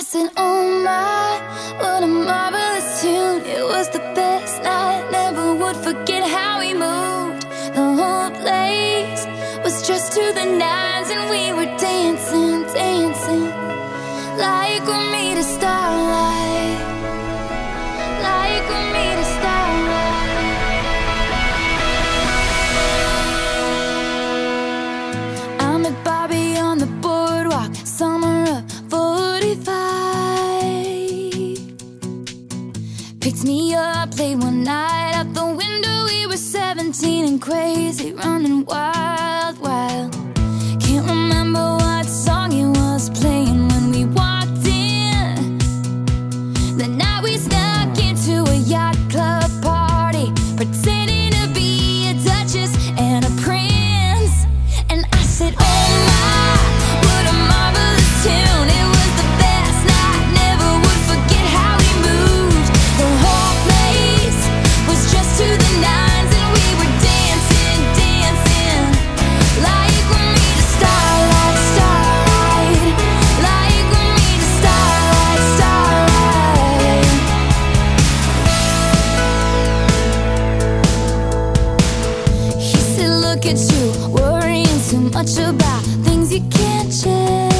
I said, oh my, what am I? senior. Played one night out the window. We were 17 and crazy, running wild, wild. at you, worrying too much about things you can't change.